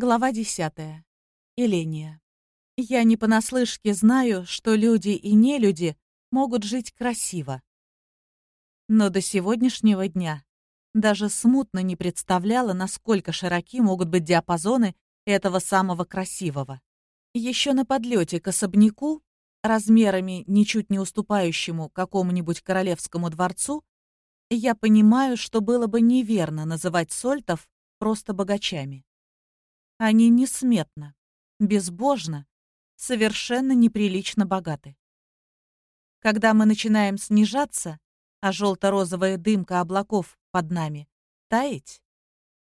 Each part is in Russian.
Глава десятая. Эления. Я не понаслышке знаю, что люди и нелюди могут жить красиво. Но до сегодняшнего дня даже смутно не представляла, насколько широки могут быть диапазоны этого самого красивого. Еще на подлете к особняку, размерами ничуть не уступающему какому-нибудь королевскому дворцу, я понимаю, что было бы неверно называть сольтов просто богачами. Они несметно, безбожно, совершенно неприлично богаты. Когда мы начинаем снижаться, а желто-розовая дымка облаков под нами таять,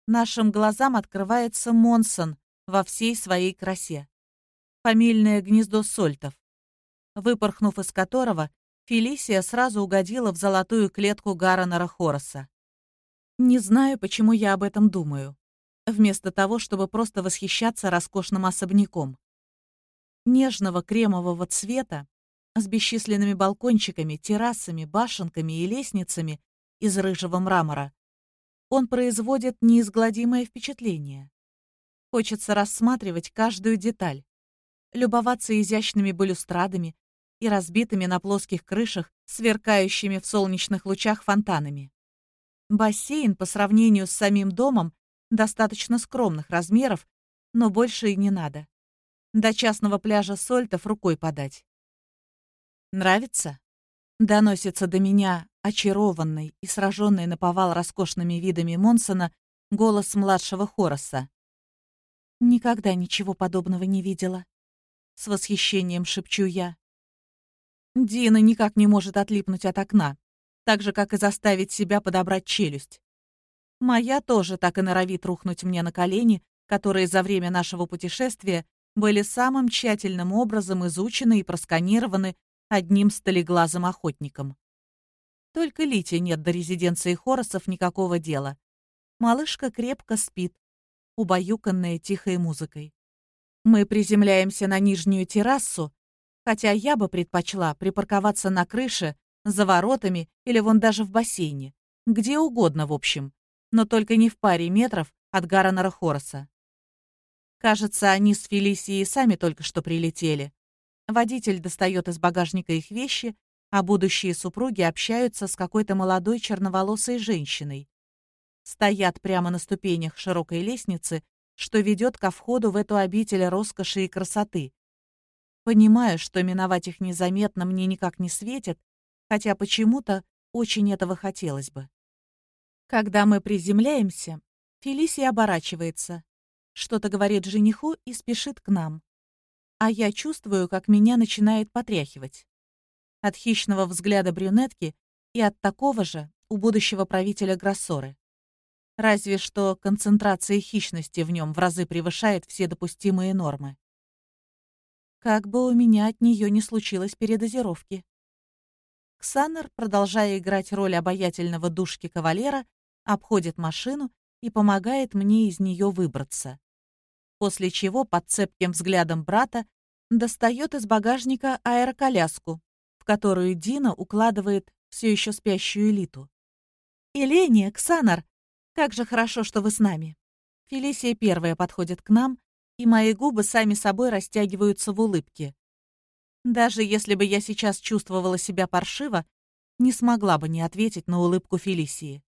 нашим глазам открывается Монсон во всей своей красе. Фамильное гнездо сольтов, выпорхнув из которого, Фелисия сразу угодила в золотую клетку Гарренера Хороса. Не знаю, почему я об этом думаю вместо того, чтобы просто восхищаться роскошным особняком. Нежного кремового цвета, с бесчисленными балкончиками, террасами, башенками и лестницами из рыжего мрамора, он производит неизгладимое впечатление. Хочется рассматривать каждую деталь, любоваться изящными балюстрадами и разбитыми на плоских крышах, сверкающими в солнечных лучах фонтанами. Бассейн по сравнению с самим домом достаточно скромных размеров, но больше и не надо. До частного пляжа Сольтов рукой подать. «Нравится?» — доносится до меня, очарованный и сраженный наповал роскошными видами Монсона, голос младшего Хороса. «Никогда ничего подобного не видела», — с восхищением шепчу я. Дина никак не может отлипнуть от окна, так же, как и заставить себя подобрать челюсть. Моя тоже так и норовит рухнуть мне на колени, которые за время нашего путешествия были самым тщательным образом изучены и просканированы одним столеглазым охотником. Только Лите нет до резиденции Хоросов никакого дела. Малышка крепко спит, убаюканная тихой музыкой. Мы приземляемся на нижнюю террасу, хотя я бы предпочла припарковаться на крыше, за воротами или вон даже в бассейне. Где угодно, в общем но только не в паре метров от Гарренера Хорса. Кажется, они с Фелисией сами только что прилетели. Водитель достает из багажника их вещи, а будущие супруги общаются с какой-то молодой черноволосой женщиной. Стоят прямо на ступенях широкой лестницы, что ведет ко входу в эту обитель роскоши и красоты. Понимаю, что миновать их незаметно мне никак не светит, хотя почему-то очень этого хотелось бы. Когда мы приземляемся, Фелисия оборачивается, что-то говорит жениху и спешит к нам. А я чувствую, как меня начинает потряхивать. От хищного взгляда брюнетки и от такого же у будущего правителя Гроссоры. Разве что концентрация хищности в нем в разы превышает все допустимые нормы. Как бы у меня от нее не случилось передозировки. Ксанер, продолжая играть роль обаятельного душки кавалера, обходит машину и помогает мне из нее выбраться. После чего под цепким взглядом брата достает из багажника аэроколяску, в которую Дина укладывает все еще спящую элиту. «Эления, Ксанар, как же хорошо, что вы с нами!» Фелисия первая подходит к нам, и мои губы сами собой растягиваются в улыбке. Даже если бы я сейчас чувствовала себя паршиво, не смогла бы не ответить на улыбку Фелисии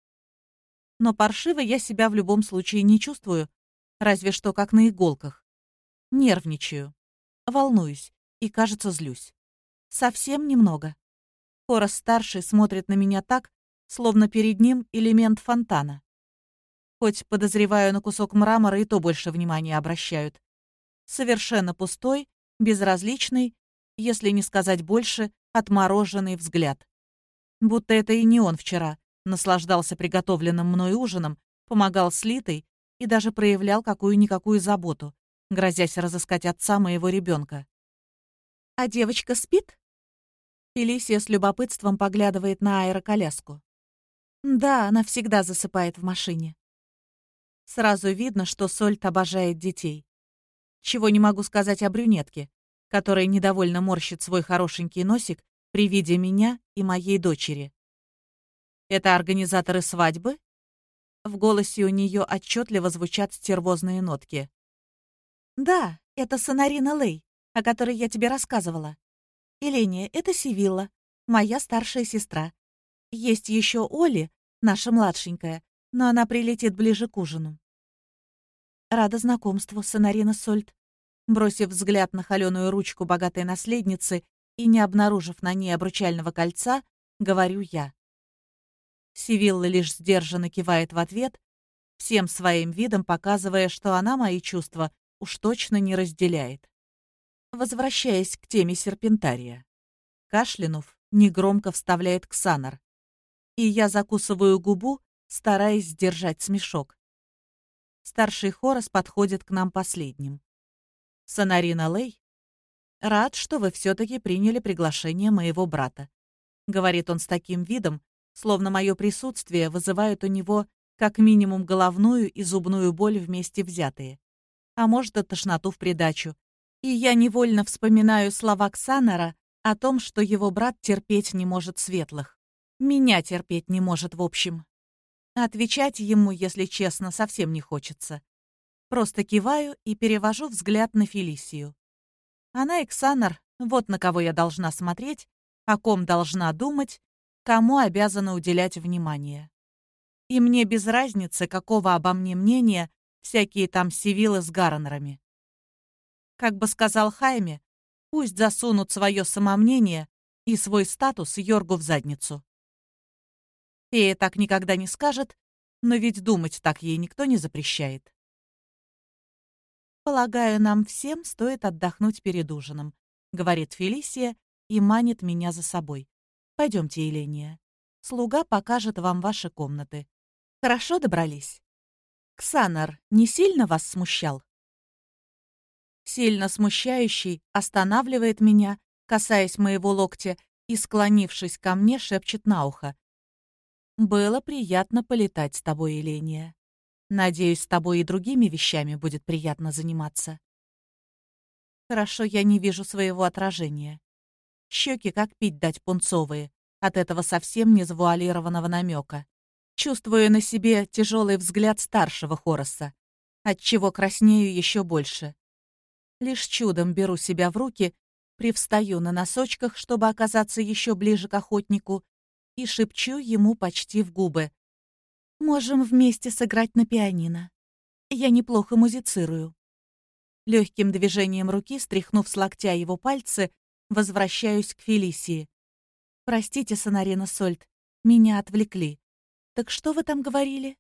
но паршиво я себя в любом случае не чувствую, разве что как на иголках. Нервничаю, волнуюсь и, кажется, злюсь. Совсем немного. Хорос-старший смотрит на меня так, словно перед ним элемент фонтана. Хоть, подозреваю, на кусок мрамора и то больше внимания обращают. Совершенно пустой, безразличный, если не сказать больше, отмороженный взгляд. Будто это и не он вчера наслаждался приготовленным мной ужином, помогал с Литой и даже проявлял какую-никакую заботу, грозясь разыскать отца моего ребенка. «А девочка спит?» Фелисия с любопытством поглядывает на аэроколяску. «Да, она всегда засыпает в машине». Сразу видно, что Сольт обожает детей. Чего не могу сказать о брюнетке, которая недовольно морщит свой хорошенький носик при виде меня и моей дочери. Это организаторы свадьбы? В голосе у нее отчетливо звучат стервозные нотки. Да, это Сонарина Лей, о которой я тебе рассказывала. Эления, это Сивилла, моя старшая сестра. Есть еще Оли, наша младшенькая, но она прилетит ближе к ужину. Рада знакомству, Сонарина Сольт. Бросив взгляд на холеную ручку богатой наследницы и не обнаружив на ней обручального кольца, говорю я. Сивилла лишь сдержанно кивает в ответ, всем своим видом показывая, что она мои чувства уж точно не разделяет. Возвращаясь к теме серпентария. Кашлянув, негромко вставляет Ксанар. И я закусываю губу, стараясь сдержать смешок. Старший Хорос подходит к нам последним. Сонарина Лей, рад, что вы все-таки приняли приглашение моего брата. Говорит он с таким видом, словно мое присутствие вызывает у него как минимум головную и зубную боль вместе взятые. А может, и тошноту в придачу. И я невольно вспоминаю слова Ксанара о том, что его брат терпеть не может светлых. Меня терпеть не может, в общем. Отвечать ему, если честно, совсем не хочется. Просто киваю и перевожу взгляд на Фелисию. Она Эксанар, вот на кого я должна смотреть, о ком должна думать, кому обязана уделять внимание. И мне без разницы, какого обо мне мнения всякие там сивилы с Гарренерами. Как бы сказал Хайме, пусть засунут свое самомнение и свой статус Йоргу в задницу. Фея так никогда не скажет, но ведь думать так ей никто не запрещает. «Полагаю, нам всем стоит отдохнуть перед ужином», — говорит Фелисия и манит меня за собой. «Пойдемте, Еления. Слуга покажет вам ваши комнаты. Хорошо добрались?» «Ксанар не сильно вас смущал?» Сильно смущающий останавливает меня, касаясь моего локтя, и, склонившись ко мне, шепчет на ухо. Было приятно полетать с тобой, Еления. Надеюсь, с тобой и другими вещами будет приятно заниматься. Хорошо, я не вижу своего отражения. Щеки как пить дать пунцовые, от этого совсем не завуалированного намека. Чувствую на себе тяжелый взгляд старшего Хороса, отчего краснею еще больше. Лишь чудом беру себя в руки, привстаю на носочках, чтобы оказаться еще ближе к охотнику, и шепчу ему почти в губы. «Можем вместе сыграть на пианино. Я неплохо музицирую». Легким движением руки, стряхнув с локтя его пальцы, возвращаюсь к Фелисии. «Простите, Сонарина Сольт, меня отвлекли. Так что вы там говорили?»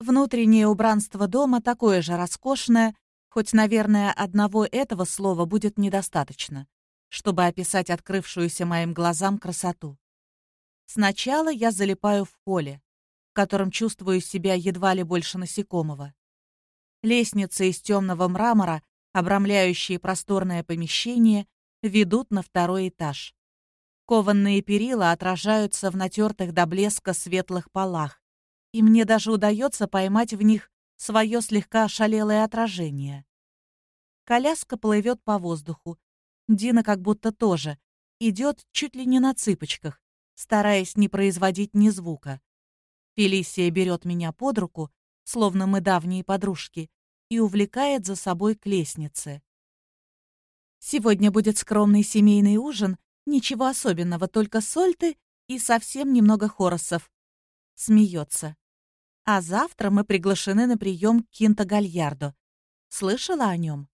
Внутреннее убранство дома такое же роскошное, хоть, наверное, одного этого слова будет недостаточно чтобы описать открывшуюся моим глазам красоту. Сначала я залипаю в холле, в котором чувствую себя едва ли больше насекомого. Лестницы из темного мрамора, обрамляющие просторное помещение, ведут на второй этаж. Кованные перила отражаются в натертых до блеска светлых полах, и мне даже удается поймать в них свое слегка ошалелое отражение. Коляска плывет по воздуху, Дина как будто тоже. Идет чуть ли не на цыпочках, стараясь не производить ни звука. Фелисия берет меня под руку, словно мы давние подружки, и увлекает за собой к лестнице. Сегодня будет скромный семейный ужин, ничего особенного, только сольты и совсем немного хоросов. Смеется. А завтра мы приглашены на прием к Кинто Гальярдо. Слышала о нем?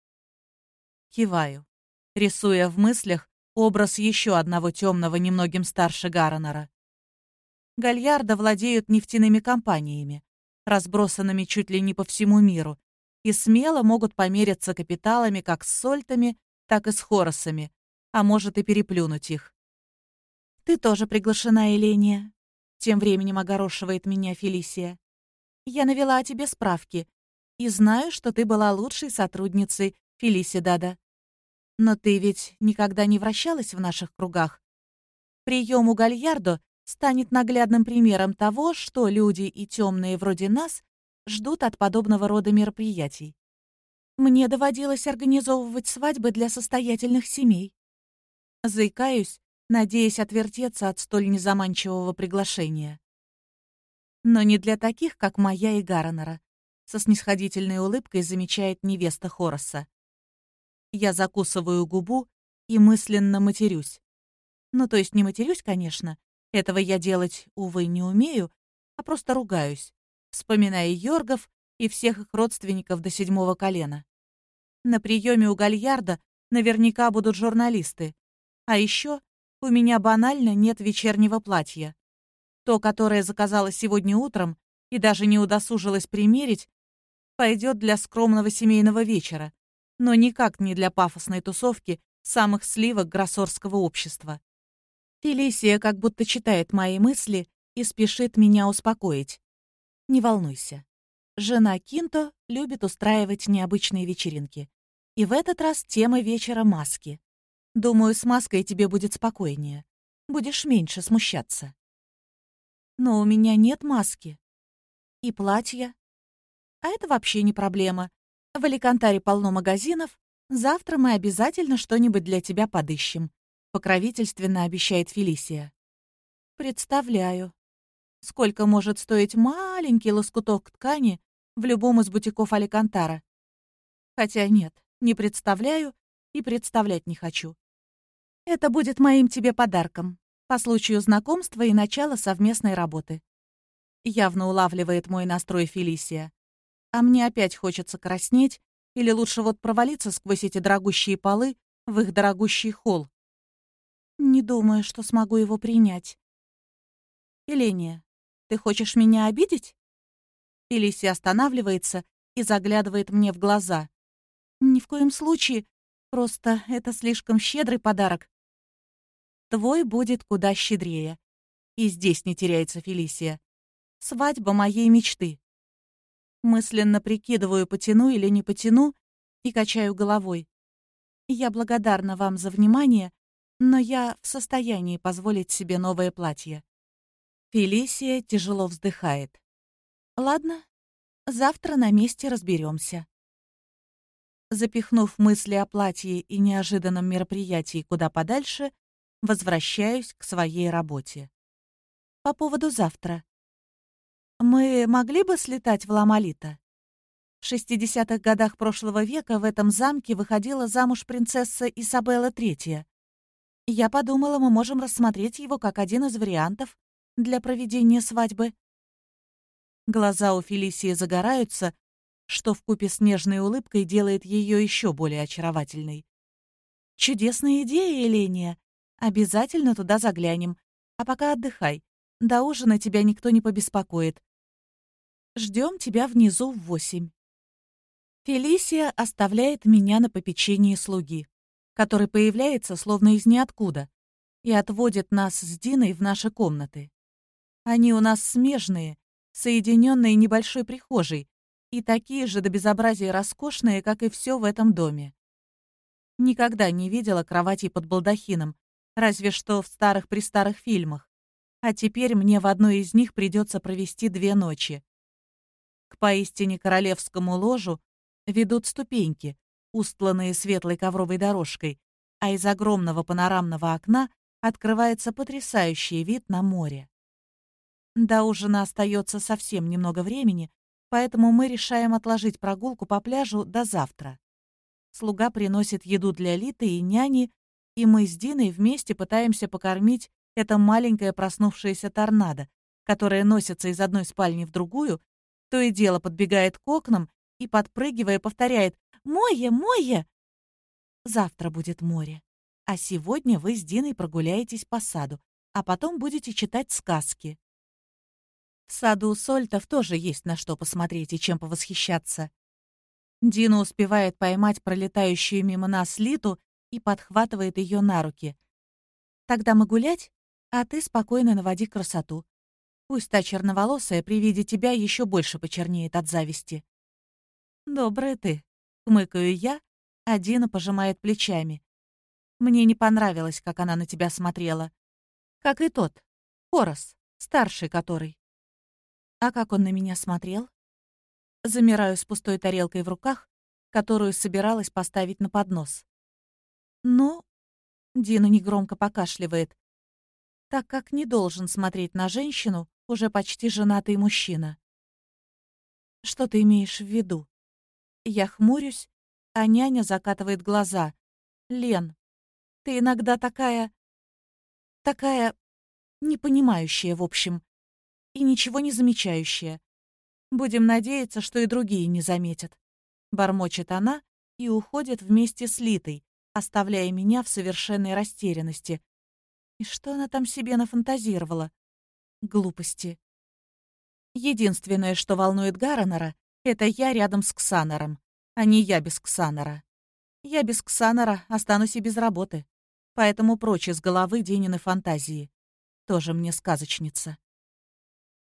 Киваю рисуя в мыслях образ еще одного темного немногим старше Гарренера. Гальярда владеют нефтяными компаниями, разбросанными чуть ли не по всему миру, и смело могут помериться капиталами как с сольтами, так и с хоросами, а может и переплюнуть их. «Ты тоже приглашена, Эления», — тем временем огорошивает меня Фелисия. «Я навела о тебе справки и знаю, что ты была лучшей сотрудницей Фелисия Дада. Но ты ведь никогда не вращалась в наших кругах. Прием у Гальярдо станет наглядным примером того, что люди и темные вроде нас ждут от подобного рода мероприятий. Мне доводилось организовывать свадьбы для состоятельных семей. Заикаюсь, надеясь отвертеться от столь незаманчивого приглашения. Но не для таких, как моя и Гарренера. со снисходительной улыбкой замечает невеста Хороса. Я закусываю губу и мысленно матерюсь. Ну, то есть не матерюсь, конечно. Этого я делать, увы, не умею, а просто ругаюсь, вспоминая Йоргов и всех их родственников до седьмого колена. На приеме у Гальярда наверняка будут журналисты. А еще у меня банально нет вечернего платья. То, которое заказала сегодня утром и даже не удосужилась примерить, пойдет для скромного семейного вечера, но никак не для пафосной тусовки самых сливок гроссорского общества. Фелисия как будто читает мои мысли и спешит меня успокоить. Не волнуйся. Жена Кинто любит устраивать необычные вечеринки. И в этот раз тема вечера — маски. Думаю, с маской тебе будет спокойнее. Будешь меньше смущаться. Но у меня нет маски. И платья. А это вообще не проблема. В Аликантаре полно магазинов. Завтра мы обязательно что-нибудь для тебя подыщем. Покровительственно обещает Фелисия. Представляю. Сколько может стоить маленький лоскуток ткани в любом из бутиков Аликантара? Хотя нет, не представляю и представлять не хочу. Это будет моим тебе подарком по случаю знакомства и начала совместной работы. Явно улавливает мой настрой Фелисия. А мне опять хочется краснеть или лучше вот провалиться сквозь эти дорогущие полы в их дорогущий холл. Не думаю, что смогу его принять. Еления, ты хочешь меня обидеть? Фелисия останавливается и заглядывает мне в глаза. Ни в коем случае. Просто это слишком щедрый подарок. Твой будет куда щедрее. И здесь не теряется Фелисия. Свадьба моей мечты. Мысленно прикидываю, потяну или не потяну, и качаю головой. Я благодарна вам за внимание, но я в состоянии позволить себе новое платье. Фелисия тяжело вздыхает. Ладно, завтра на месте разберемся. Запихнув мысли о платье и неожиданном мероприятии куда подальше, возвращаюсь к своей работе. По поводу завтра. Мы могли бы слетать в Ламалита? В 60-х годах прошлого века в этом замке выходила замуж принцесса Изабелла III. Я подумала, мы можем рассмотреть его как один из вариантов для проведения свадьбы. Глаза у Фелисии загораются, что вкупе с нежной улыбкой делает ее еще более очаровательной. «Чудесная идея, Еления. Обязательно туда заглянем. А пока отдыхай. До ужина тебя никто не побеспокоит. Ждем тебя внизу в восемь. Фелисия оставляет меня на попечении слуги, который появляется словно из ниоткуда и отводит нас с Диной в наши комнаты. Они у нас смежные, соединенные небольшой прихожей, и такие же до безобразия роскошные, как и все в этом доме. Никогда не видела кровати под балдахином, разве что в старых-престарых фильмах. А теперь мне в одной из них придется провести две ночи. К поистине королевскому ложу ведут ступеньки, устланные светлой ковровой дорожкой, а из огромного панорамного окна открывается потрясающий вид на море. До ужина остается совсем немного времени, поэтому мы решаем отложить прогулку по пляжу до завтра. Слуга приносит еду для Литы и няни, и мы с Диной вместе пытаемся покормить это маленькое проснувшееся торнадо, которое носится из одной спальни в другую то и дело подбегает к окнам и, подпрыгивая, повторяет «Море, море!» Завтра будет море, а сегодня вы с Диной прогуляетесь по саду, а потом будете читать сказки. Саду Сольтов тоже есть на что посмотреть и чем повосхищаться. Дина успевает поймать пролетающую мимо нас Литу и подхватывает ее на руки. «Тогда мы гулять, а ты спокойно наводи красоту. Пусть та черноволосая при виде тебя еще больше почернеет от зависти. «Добрая ты», — хмыкаю я, а Дина пожимает плечами. Мне не понравилось, как она на тебя смотрела. Как и тот, Хорос, старший который. А как он на меня смотрел? Замираю с пустой тарелкой в руках, которую собиралась поставить на поднос. Ну, Дина негромко покашливает, так как не должен смотреть на женщину, уже почти женатый мужчина. Что ты имеешь в виду? Я хмурюсь, а няня закатывает глаза. Лен, ты иногда такая... такая... непонимающая, в общем, и ничего не замечающая. Будем надеяться, что и другие не заметят. Бормочет она и уходит вместе с Литой, оставляя меня в совершенной растерянности. И что она там себе нафантазировала? Глупости. Единственное, что волнует Гарренера, это я рядом с Ксанором, а не я без Ксанора. Я без Ксанора останусь и без работы. Поэтому прочь из головы Денины фантазии. Тоже мне сказочница.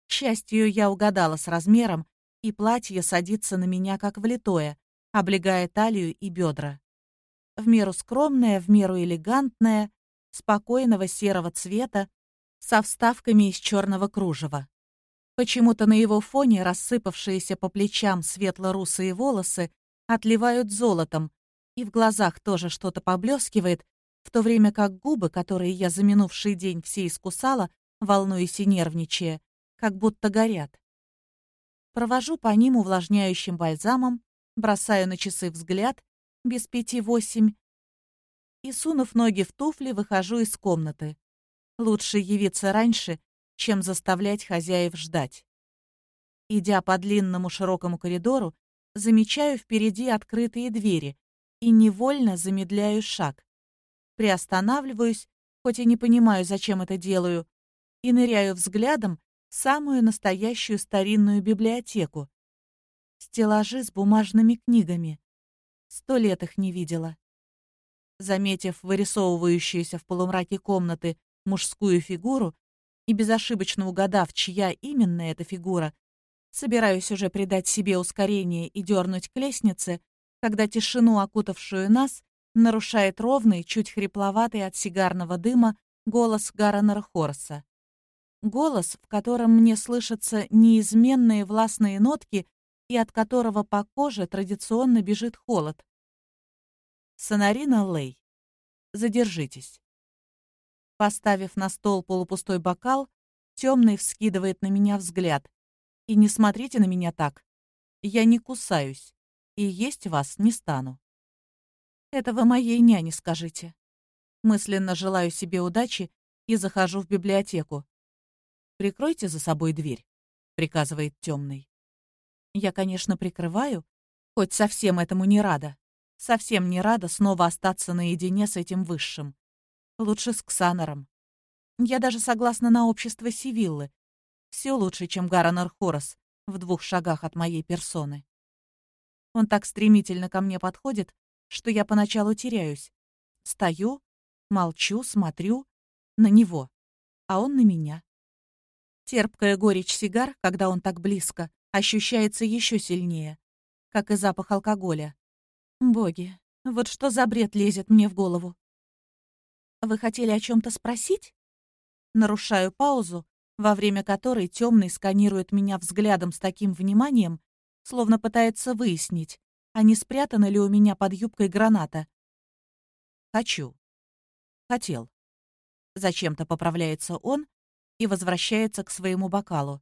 К счастью, я угадала с размером, и платье садится на меня как влитое, облегая талию и бедра. В меру скромное, в меру элегантное, спокойного серого цвета, со вставками из черного кружева. Почему-то на его фоне рассыпавшиеся по плечам светло-русые волосы отливают золотом, и в глазах тоже что-то поблескивает, в то время как губы, которые я за минувший день все искусала, волнуясь и нервничая, как будто горят. Провожу по ним увлажняющим бальзамом, бросаю на часы взгляд, без пяти восемь, и, сунув ноги в туфли, выхожу из комнаты. Лучше явиться раньше, чем заставлять хозяев ждать. Идя по длинному широкому коридору, замечаю впереди открытые двери и невольно замедляю шаг. Приостанавливаюсь, хоть и не понимаю, зачем это делаю, и ныряю взглядом самую настоящую старинную библиотеку. Стеллажи с бумажными книгами. Сто лет их не видела. Заметив вырисовывающуюся в полумраке комнаты мужскую фигуру и безошибочно угадав, чья именно эта фигура, собираюсь уже придать себе ускорение и дернуть к лестнице, когда тишину, окутавшую нас, нарушает ровный, чуть хрипловатый от сигарного дыма голос Гарренера Хорса. Голос, в котором мне слышатся неизменные властные нотки и от которого по коже традиционно бежит холод. Сонарина Лей. Задержитесь. Поставив на стол полупустой бокал, темный вскидывает на меня взгляд. И не смотрите на меня так. Я не кусаюсь, и есть вас не стану. Это вы моей няне скажите. Мысленно желаю себе удачи и захожу в библиотеку. «Прикройте за собой дверь», — приказывает темный. Я, конечно, прикрываю, хоть совсем этому не рада. Совсем не рада снова остаться наедине с этим высшим. Лучше с Ксанором. Я даже согласна на общество Сивиллы. Все лучше, чем Гаронар Хорос в двух шагах от моей персоны. Он так стремительно ко мне подходит, что я поначалу теряюсь. Стою, молчу, смотрю на него, а он на меня. Терпкая горечь сигар, когда он так близко, ощущается еще сильнее, как и запах алкоголя. Боги, вот что за бред лезет мне в голову? Вы хотели о чем-то спросить? Нарушаю паузу, во время которой темный сканирует меня взглядом с таким вниманием, словно пытается выяснить, а не спрятана ли у меня под юбкой граната. Хочу. Хотел. Зачем-то поправляется он и возвращается к своему бокалу.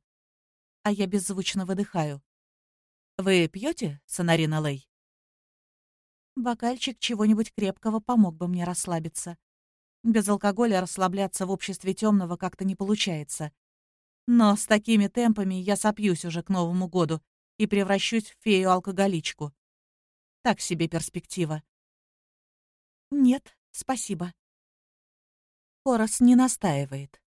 А я беззвучно выдыхаю. «Вы пьете, Сонарина Лей?» Бокальчик чего-нибудь крепкого помог бы мне расслабиться. Без алкоголя расслабляться в обществе темного как-то не получается. Но с такими темпами я сопьюсь уже к Новому году и превращусь в фею-алкоголичку. Так себе перспектива. Нет, спасибо. Хорос не настаивает.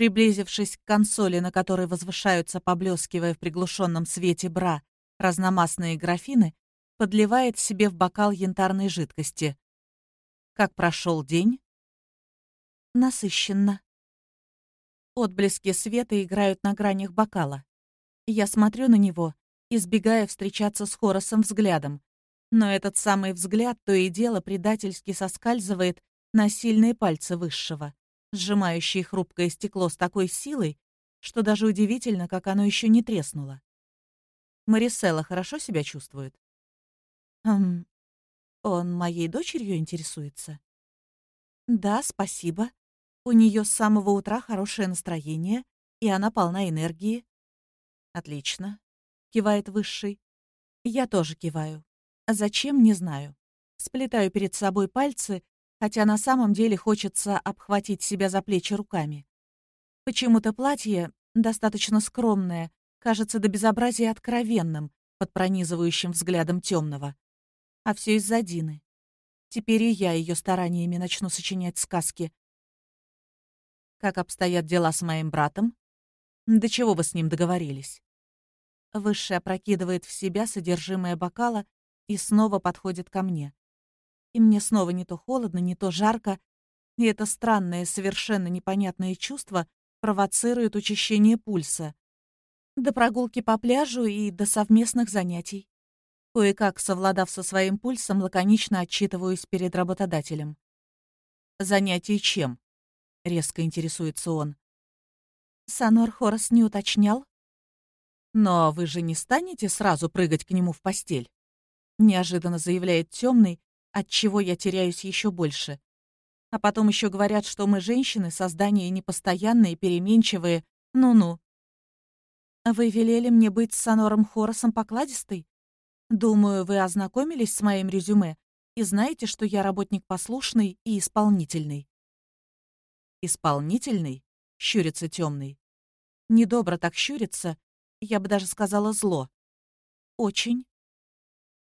Приблизившись к консоли, на которой возвышаются, поблескивая в приглушенном свете бра, разномастные графины, подливает себе в бокал янтарной жидкости. Как прошел день? Насыщенно. Отблески света играют на гранях бокала. Я смотрю на него, избегая встречаться с Хоросом взглядом. Но этот самый взгляд то и дело предательски соскальзывает на сильные пальцы высшего, сжимающие хрупкое стекло с такой силой, что даже удивительно, как оно еще не треснуло. Мариселла хорошо себя чувствует? «Эм, он моей дочерью интересуется?» «Да, спасибо. У нее с самого утра хорошее настроение, и она полна энергии». «Отлично. кивает Высший. Я тоже киваю. Зачем, не знаю. Сплетаю перед собой пальцы, хотя на самом деле хочется обхватить себя за плечи руками. Почему-то платье, достаточно скромное, кажется до безобразия откровенным под пронизывающим взглядом темного. А все из-за Дины. Теперь и я ее стараниями начну сочинять сказки. Как обстоят дела с моим братом? До чего вы с ним договорились? Высший опрокидывает в себя содержимое бокала и снова подходит ко мне. И мне снова не то холодно, не то жарко, и это странное, совершенно непонятное чувство провоцирует учащение пульса. До прогулки по пляжу и до совместных занятий. Кое-как, совладав со своим пульсом, лаконично отчитываюсь перед работодателем. «Занятий чем?» — резко интересуется он. Санор Хорос не уточнял. «Но вы же не станете сразу прыгать к нему в постель?» Неожиданно заявляет темный, от чего я теряюсь еще больше. А потом еще говорят, что мы, женщины, создания непостоянные, переменчивые. Ну-ну. Вы велели мне быть с Санором Хоросом покладистой? Думаю, вы ознакомились с моим резюме и знаете, что я работник послушный и исполнительный. Исполнительный? Щурится темный. Недобро так щурится, я бы даже сказала зло. Очень.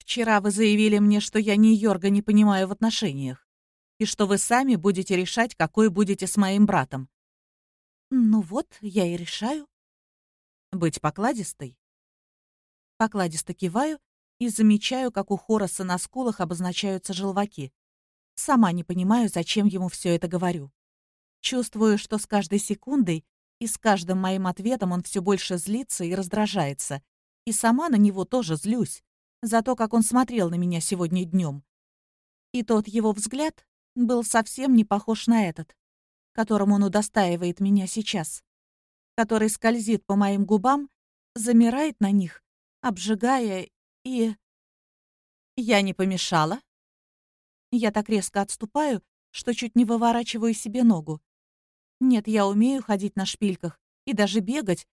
Вчера вы заявили мне, что я ни Йорга не понимаю в отношениях, и что вы сами будете решать, какой будете с моим братом. Ну вот, я и решаю. Быть покладистой? Покладисто киваю и замечаю, как у Хороса на скулах обозначаются желваки. Сама не понимаю, зачем ему все это говорю. Чувствую, что с каждой секундой и с каждым моим ответом он все больше злится и раздражается. И сама на него тоже злюсь за то, как он смотрел на меня сегодня днем. И тот его взгляд был совсем не похож на этот, которым он удостаивает меня сейчас, который скользит по моим губам, замирает на них, обжигая и... Я не помешала. Я так резко отступаю, что чуть не выворачиваю себе ногу. Нет, я умею ходить на шпильках и даже бегать,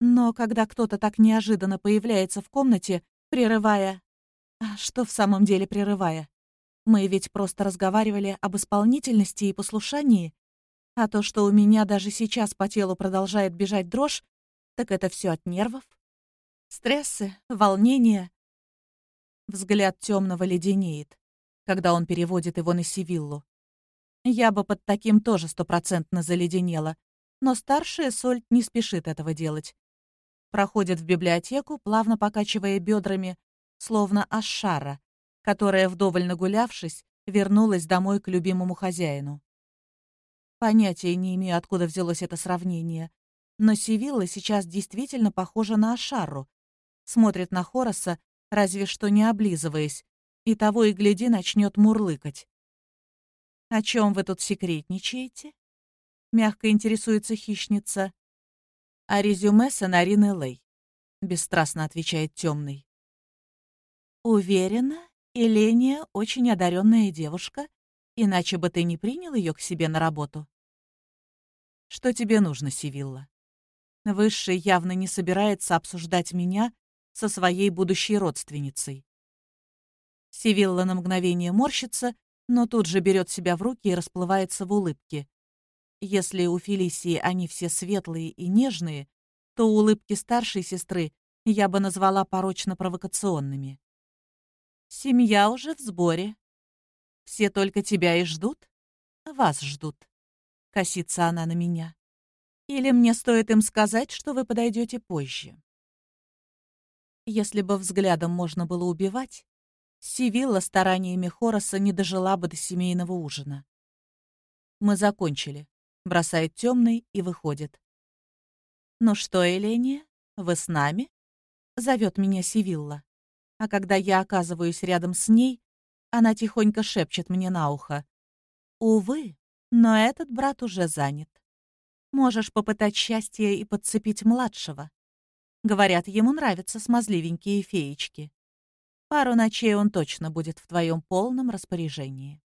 но когда кто-то так неожиданно появляется в комнате, Прерывая... А что в самом деле прерывая? Мы ведь просто разговаривали об исполнительности и послушании, а то, что у меня даже сейчас по телу продолжает бежать дрожь, так это все от нервов. Стрессы, волнения. Взгляд темного леденеет, когда он переводит его на Сивиллу. Я бы под таким тоже стопроцентно заледенела, но старшая Сольт не спешит этого делать проходит в библиотеку, плавно покачивая бедрами, словно ашара, которая, вдоволь нагулявшись, вернулась домой к любимому хозяину. Понятия не имею, откуда взялось это сравнение, но Сивилла сейчас действительно похожа на Ашару. Смотрит на Хороса, разве что не облизываясь, и того и гляди начнет мурлыкать. «О чем вы тут секретничаете?» — мягко интересуется хищница а резюме Сонарины Лей», — бесстрастно отвечает темный. «Уверена, Эления очень одаренная девушка, иначе бы ты не принял ее к себе на работу». «Что тебе нужно, Сивилла?» Высший явно не собирается обсуждать меня со своей будущей родственницей. Сивилла на мгновение морщится, но тут же берет себя в руки и расплывается в улыбке. Если у Фелисии они все светлые и нежные, то улыбки старшей сестры я бы назвала порочно-провокационными. Семья уже в сборе. Все только тебя и ждут? Вас ждут. Косится она на меня. Или мне стоит им сказать, что вы подойдете позже? Если бы взглядом можно было убивать, Сивилла стараниями Хороса не дожила бы до семейного ужина. Мы закончили бросает темный и выходит. «Ну что, Эления, вы с нами?» — зовет меня Сивилла. А когда я оказываюсь рядом с ней, она тихонько шепчет мне на ухо. «Увы, но этот брат уже занят. Можешь попытать счастье и подцепить младшего. Говорят, ему нравятся смазливенькие феечки. Пару ночей он точно будет в твоем полном распоряжении».